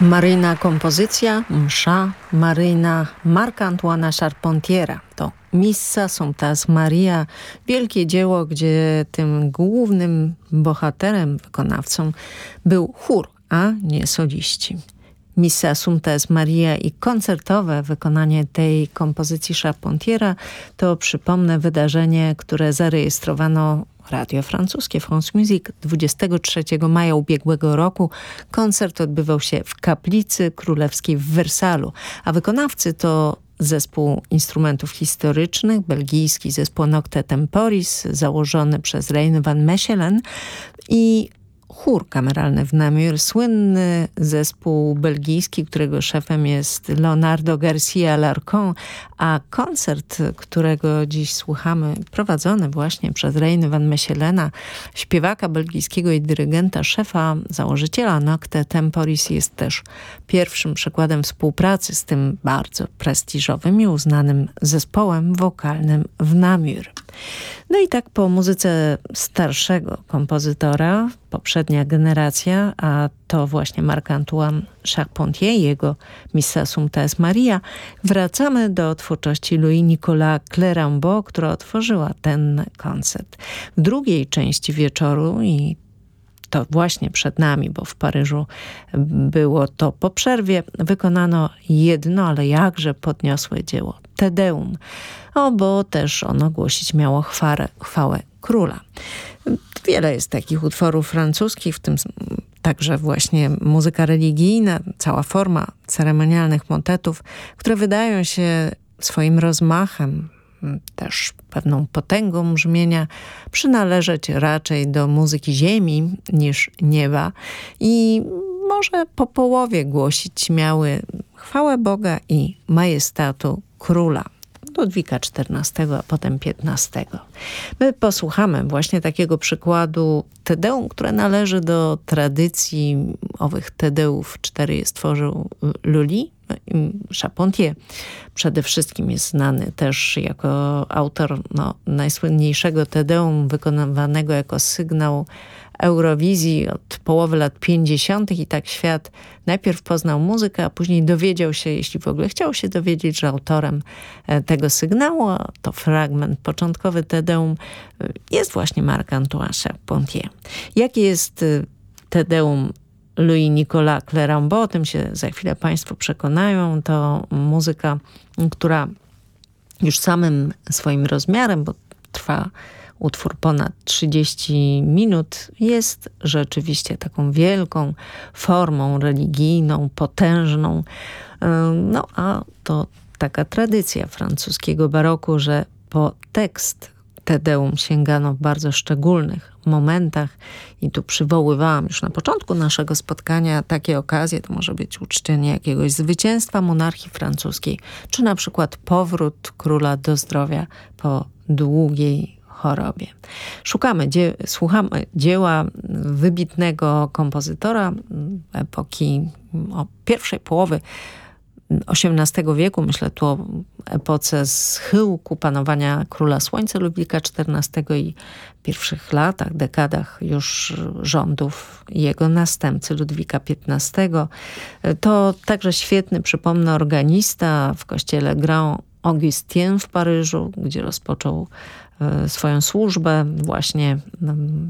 Maryjna kompozycja Msza Maryjna Marca Antoana Charpentiera to Missa Sumptas Maria, wielkie dzieło, gdzie tym głównym bohaterem, wykonawcą był chór, a nie soliści. Missa Sumptas Maria i koncertowe wykonanie tej kompozycji Charpentiera to, przypomnę, wydarzenie, które zarejestrowano Radio Francuskie France Musique 23 maja ubiegłego roku. Koncert odbywał się w Kaplicy Królewskiej w Wersalu, a wykonawcy to zespół instrumentów historycznych, belgijski zespół Nocte Temporis, założony przez Reine van Mechelen i chór kameralny w Namur, słynny zespół belgijski, którego szefem jest Leonardo Garcia Larcon, a koncert, którego dziś słuchamy, prowadzony właśnie przez Reine van Mechelena, śpiewaka belgijskiego i dyrygenta, szefa, założyciela Nocte Temporis jest też pierwszym przykładem współpracy z tym bardzo prestiżowym i uznanym zespołem wokalnym w Namur. No i tak po muzyce starszego kompozytora, poprzednia generacja, a to właśnie Marc-Antoine Charpentier, jego Missa Sumptes Maria, wracamy do twórczości Louis-Nicolas Clérambault, która otworzyła ten koncert. W drugiej części wieczoru i to właśnie przed nami, bo w Paryżu było to po przerwie, wykonano jedno, ale jakże podniosłe dzieło. Tedeum, o, bo też ono głosić miało chwałę, chwałę króla. Wiele jest takich utworów francuskich, w tym także właśnie muzyka religijna, cała forma ceremonialnych motetów, które wydają się swoim rozmachem, też pewną potęgą brzmienia, przynależeć raczej do muzyki ziemi niż nieba i może po połowie głosić miały chwałę Boga i majestatu króla. Ludwika XIV, a potem XV. My posłuchamy właśnie takiego przykładu Tedeum, które należy do tradycji owych Tedeów. Cztery je stworzył Lully, Charpentier przede wszystkim jest znany też jako autor no, najsłynniejszego Tedeum wykonywanego jako sygnał Eurowizji od połowy lat 50. i tak świat najpierw poznał muzykę, a później dowiedział się, jeśli w ogóle chciał się dowiedzieć, że autorem e, tego sygnału, to fragment początkowy Tedeum, e, jest właśnie Marc-Antoine Charpentier. Jakie jest e, Tedeum Louis-Nicolas Clérambault, o tym się za chwilę Państwo przekonają. To muzyka, która już samym swoim rozmiarem, bo trwa utwór ponad 30 minut, jest rzeczywiście taką wielką formą religijną, potężną. No a to taka tradycja francuskiego baroku, że po tekst Tedeum sięgano w bardzo szczególnych momentach i tu przywoływałam już na początku naszego spotkania takie okazje, to może być uczczenie jakiegoś zwycięstwa monarchii francuskiej, czy na przykład powrót króla do zdrowia po długiej chorobie. Szukamy, dzie słuchamy dzieła wybitnego kompozytora epoki o pierwszej połowy XVIII wieku, myślę tu o epoce schyłku panowania króla Słońca Ludwika XIV i pierwszych latach, dekadach już rządów jego następcy Ludwika XV. To także świetny, przypomnę, organista w kościele Grand Augustin w Paryżu, gdzie rozpoczął swoją służbę właśnie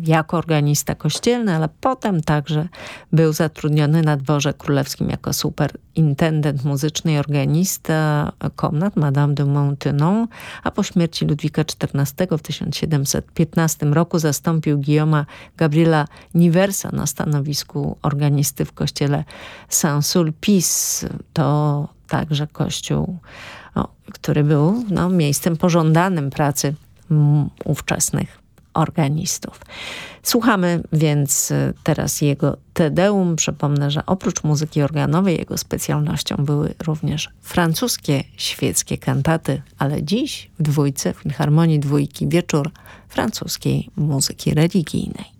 jako organista kościelny, ale potem także był zatrudniony na dworze królewskim jako superintendent muzyczny i organista komnat Madame de Maintenon, a po śmierci Ludwika XIV w 1715 roku zastąpił Guillaume'a Gabriela Niversa na stanowisku organisty w kościele Saint-Sulpice. To także kościół, no, który był no, miejscem pożądanym pracy ówczesnych organistów. Słuchamy więc y, teraz jego Tedeum. Przypomnę, że oprócz muzyki organowej jego specjalnością były również francuskie świeckie kantaty, ale dziś w dwójce, w Filharmonii Dwójki wieczór francuskiej muzyki religijnej.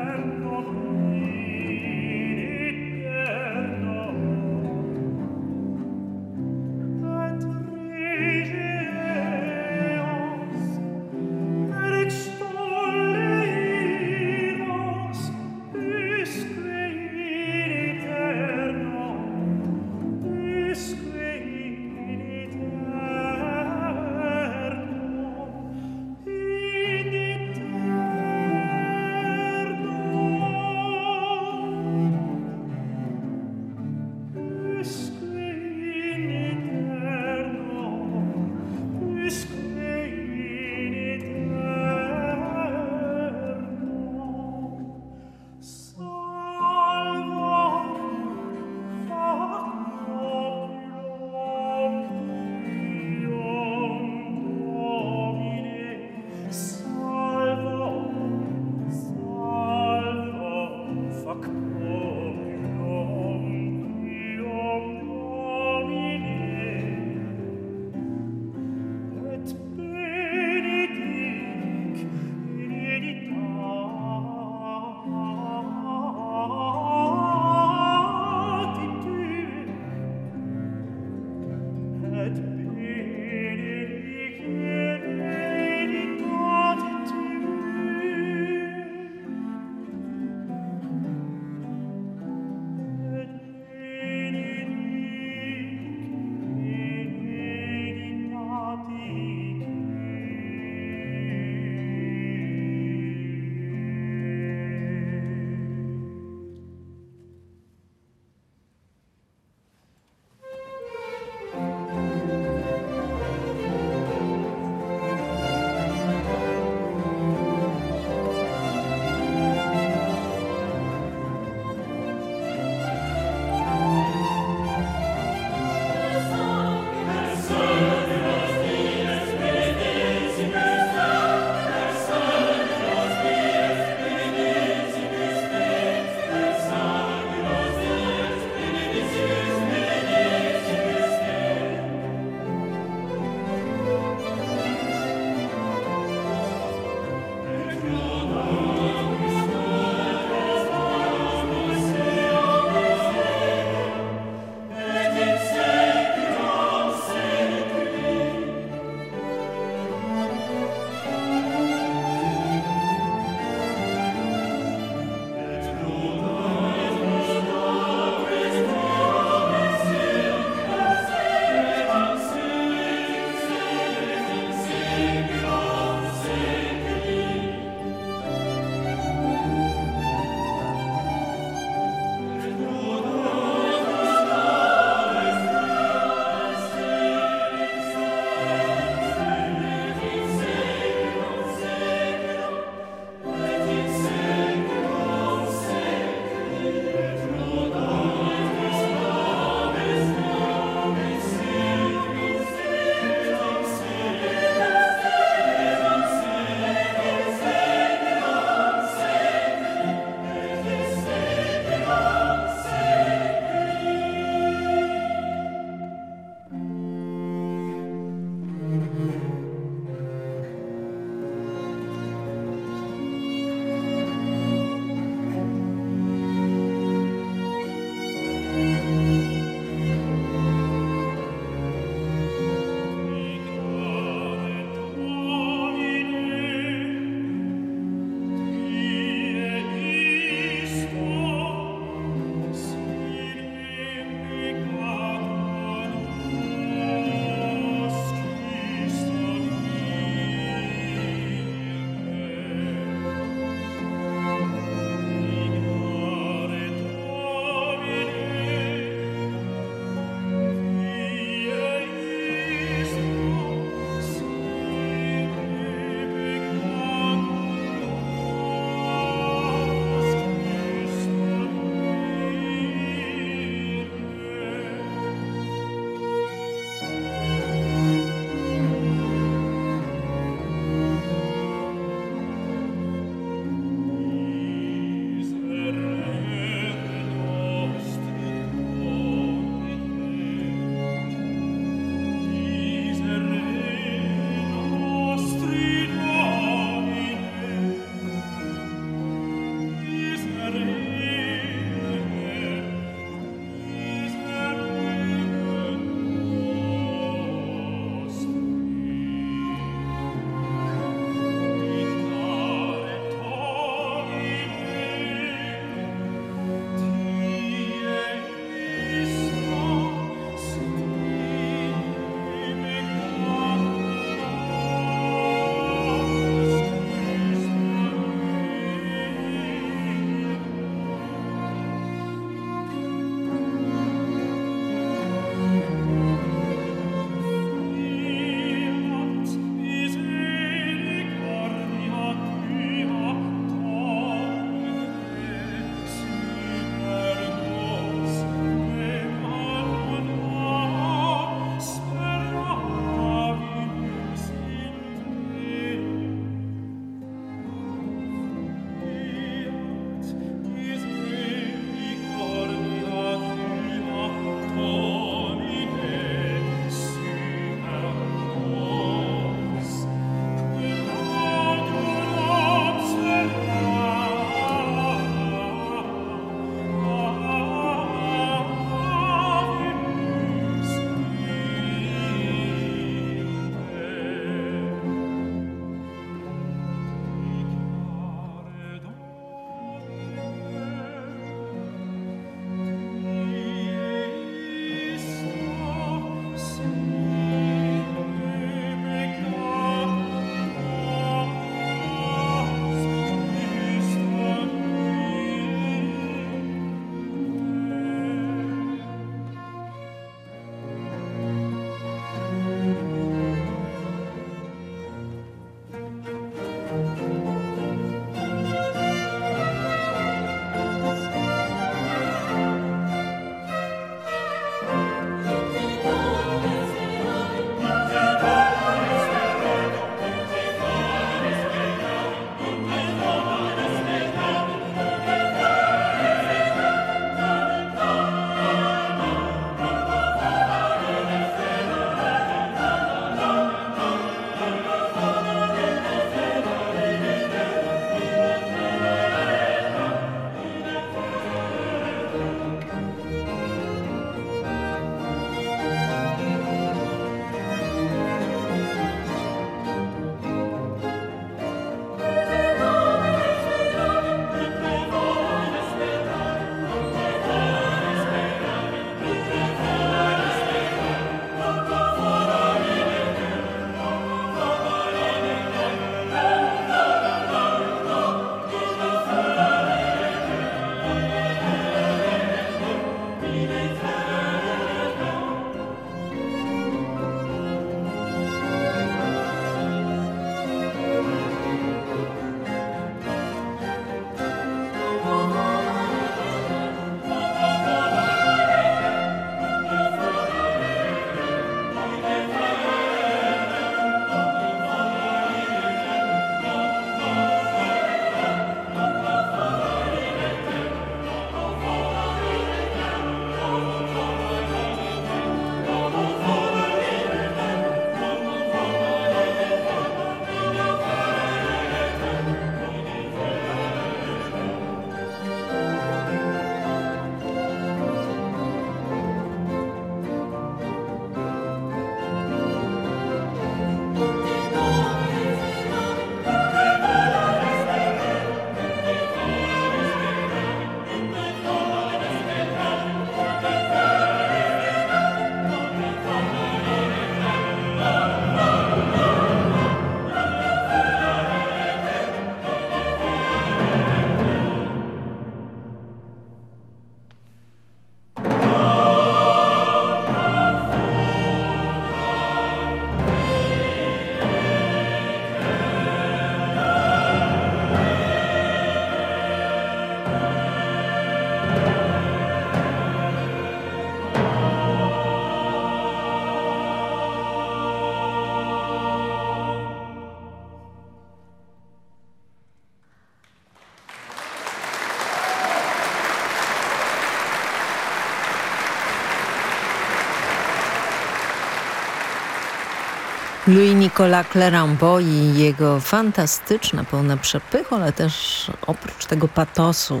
Louis-Nicolas Clérambault i jego fantastyczne, pełne przepychu, ale też oprócz tego patosu,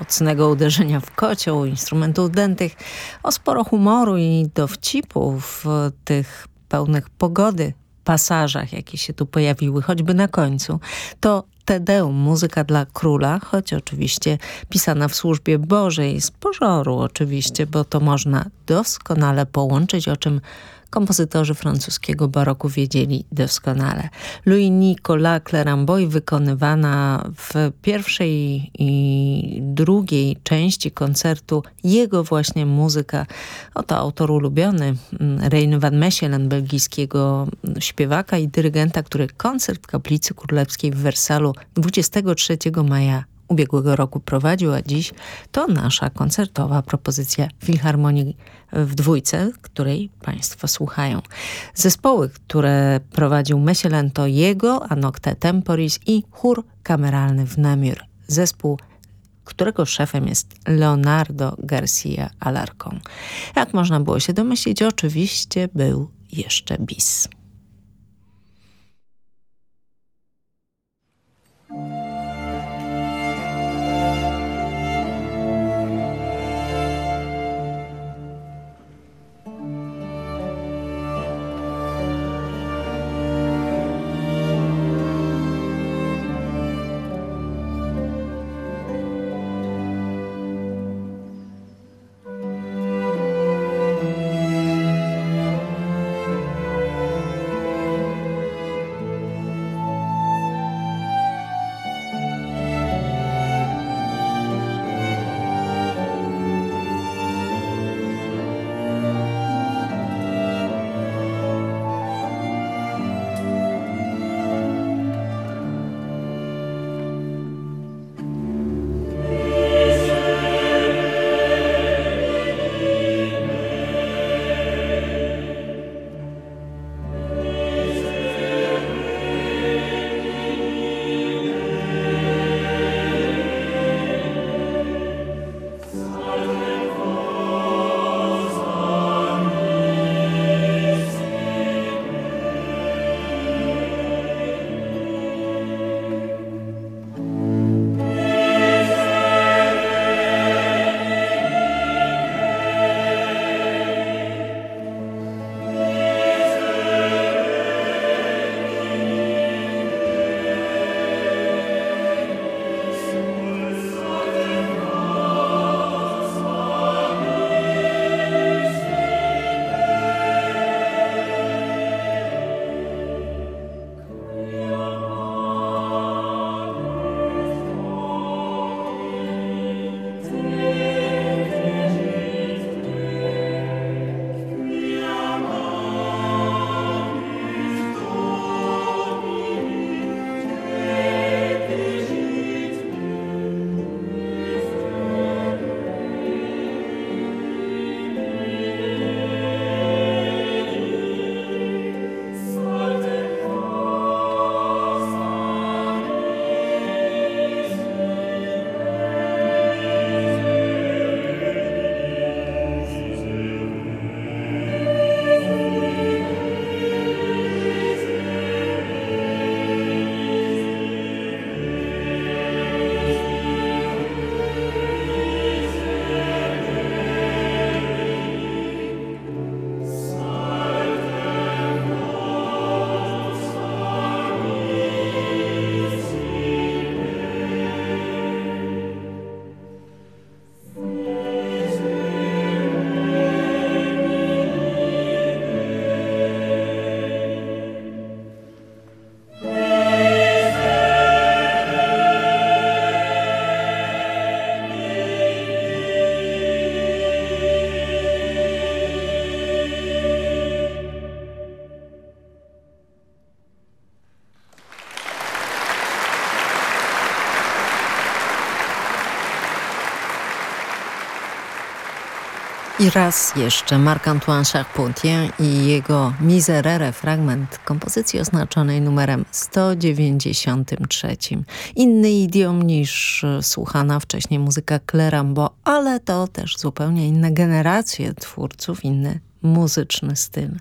mocnego uderzenia w kocioł, instrumentów dętych, o sporo humoru i dowcipu w tych pełnych pogody pasażach, jakie się tu pojawiły, choćby na końcu, to Tedeum, muzyka dla króla, choć oczywiście pisana w służbie Bożej, z pożoru oczywiście, bo to można doskonale połączyć, o czym kompozytorzy francuskiego baroku wiedzieli doskonale. Louis-Nicolas Clérambault wykonywana w pierwszej i drugiej części koncertu jego właśnie muzyka. Oto autor ulubiony mm, Reine van Mechelen, belgijskiego śpiewaka i dyrygenta, który koncert w Kaplicy Królewskiej w Wersalu 23 maja ubiegłego roku prowadził, a dziś to nasza koncertowa propozycja Filharmonii w dwójce, której Państwo słuchają. Zespoły, które prowadził Mechelen to jego, Anocte Temporis i chór kameralny w Namur. Zespół którego szefem jest Leonardo Garcia Alarcón. Jak można było się domyślić, oczywiście był jeszcze bis. I raz jeszcze Marc-Antoine Charpentier i jego Miserere, fragment kompozycji oznaczonej numerem 193. Inny idiom niż słuchana wcześniej muzyka Clérambault, ale to też zupełnie inne generacje twórców, inny muzyczny z tym.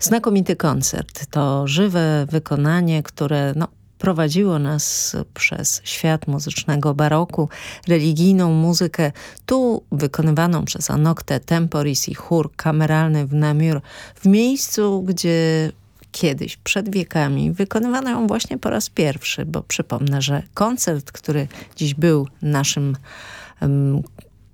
Znakomity koncert. To żywe wykonanie, które no, prowadziło nas przez świat muzycznego baroku, religijną muzykę, tu wykonywaną przez Anokte Temporis i chór kameralny w Namur, w miejscu, gdzie kiedyś, przed wiekami, wykonywano ją właśnie po raz pierwszy, bo przypomnę, że koncert, który dziś był naszym um,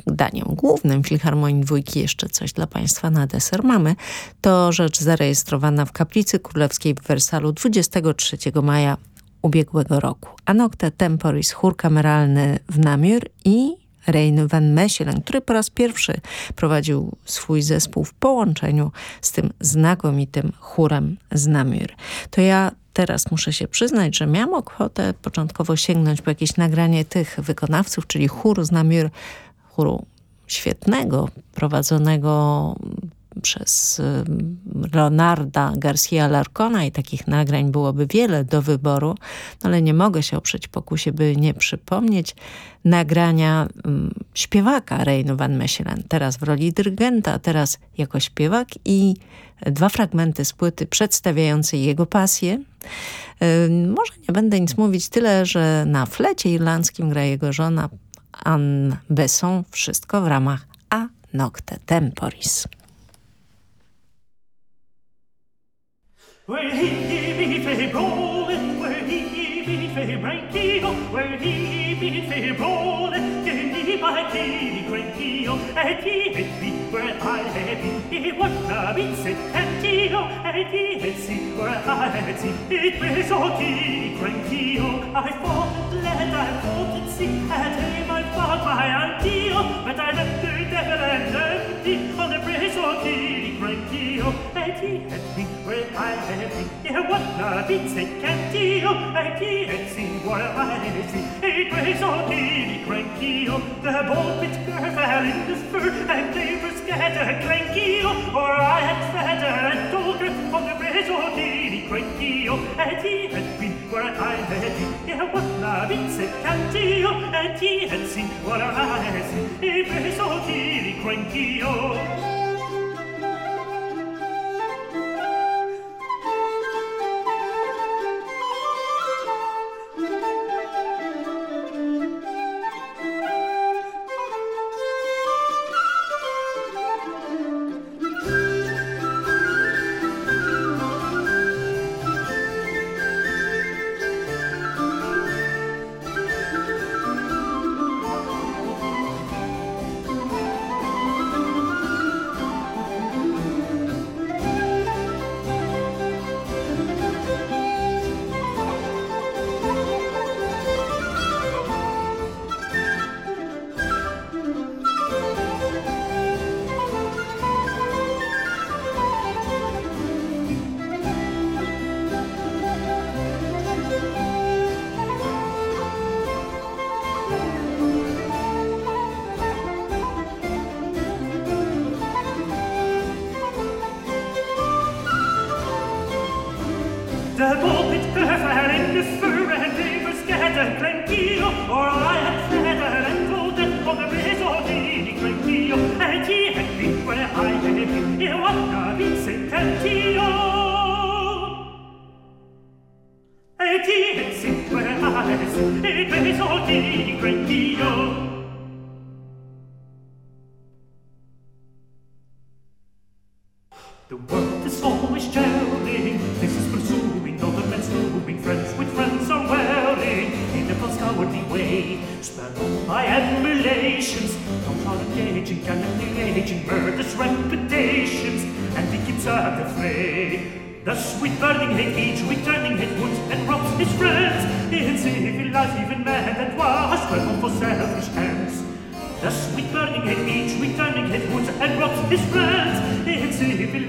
daniem głównym Filharmonii Dwójki, jeszcze coś dla Państwa na deser mamy, to rzecz zarejestrowana w Kaplicy Królewskiej w Wersalu 23 maja ubiegłego roku. Anokte Temporis, chór kameralny w Namur i Rein van Mechelen, który po raz pierwszy prowadził swój zespół w połączeniu z tym znakomitym chórem z Namur. To ja teraz muszę się przyznać, że miałam ochotę początkowo sięgnąć po jakieś nagranie tych wykonawców, czyli chóru z Namur, chóru świetnego, prowadzonego przez Leonarda Garcia Larcona i takich nagrań byłoby wiele do wyboru, ale nie mogę się oprzeć pokusie, by nie przypomnieć nagrania śpiewaka Reino van Mechelen. Teraz w roli dyrygenta, teraz jako śpiewak i dwa fragmenty z płyty przedstawiające jego pasję. może nie będę nic mówić, tyle, że na flecie irlandzkim gra jego żona Anne Besson. Wszystko w ramach A Nocte Temporis. Where he be fair rolling, where he be fair breaking, where he be fae rolling, kidney by kidney cranky, and he had me where I had been, he would not be sick and kilo, and he had seen where I had seen, it was all key cranky, I fought and led, I fought and see, and him I fought my auntie, but I left the devil and empty, on the prison key cranky, äiti, äiti, quel äiti, ja vanna vitse kättio, äiti, etsi, vuole äiti, ei preis on kiini krenkio, the bulbit girl fell in the fur, and he had scatter clankio, or I had fatter and dogger, on the preis on kiini krenkio, äiti, äiti, quel äiti, ja vanna vitse kättio, äiti, etsi, vuole äiti, ei preis on kiini krenkio,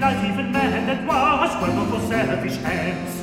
life even man that was, were not for selfish hands.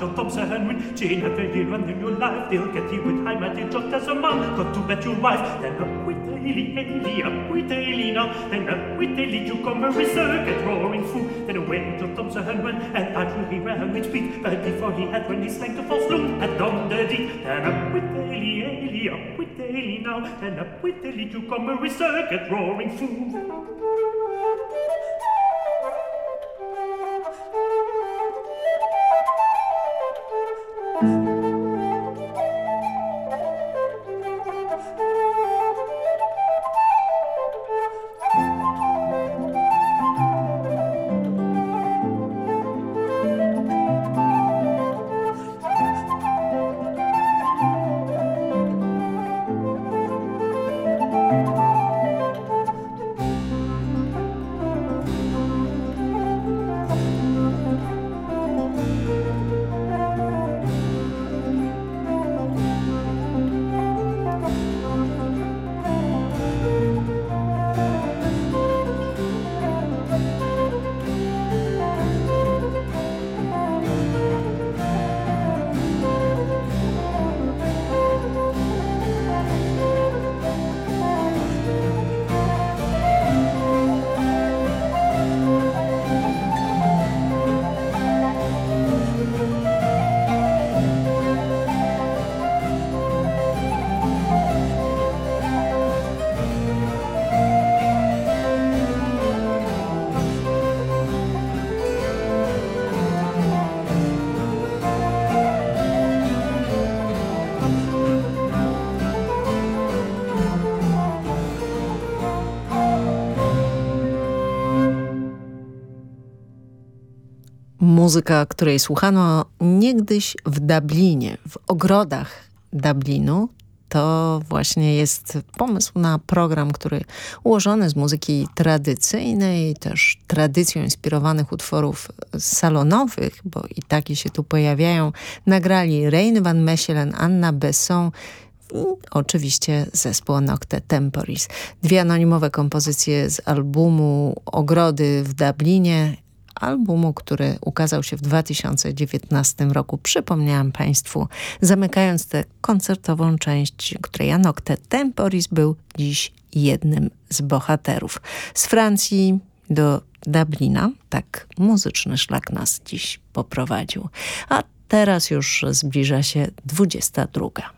your Thompson Henry Gene have a year and in your life They'll get you with high mighty just as a man. Got to bet your wife Then up with Ailey, Ailey, up with Ailey now Then up with Ailey you come a reserve. Get roaring fool. Then away Nigel Thompson Henry And I will hear a Henry speak But before he had when he slank the false loom Had done the deed Then up with Ailey, Ailey, up with Ailey now Then up with Ailey you come a reserve. Get roaring fool. Muzyka, której słuchano niegdyś w Dublinie, w ogrodach Dublinu. To właśnie jest pomysł na program, który ułożony z muzyki tradycyjnej, też tradycją inspirowanych utworów salonowych, bo i takie się tu pojawiają, nagrali Rain Van Mechelen, Anna Besson i oczywiście zespół Nocte Temporis. Dwie anonimowe kompozycje z albumu Ogrody w Dublinie albumu, który ukazał się w 2019 roku. Przypomniałam Państwu, zamykając tę koncertową część, której Anokte Temporis był dziś jednym z bohaterów. Z Francji do Dublina, tak muzyczny szlak nas dziś poprowadził. A teraz już zbliża się 22.